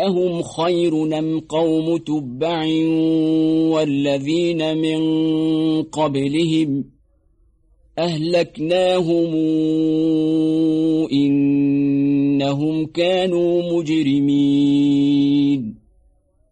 أهم خير نم قوم تبع والذين من قبلهم أهلكناهم إنهم كانوا مجرمين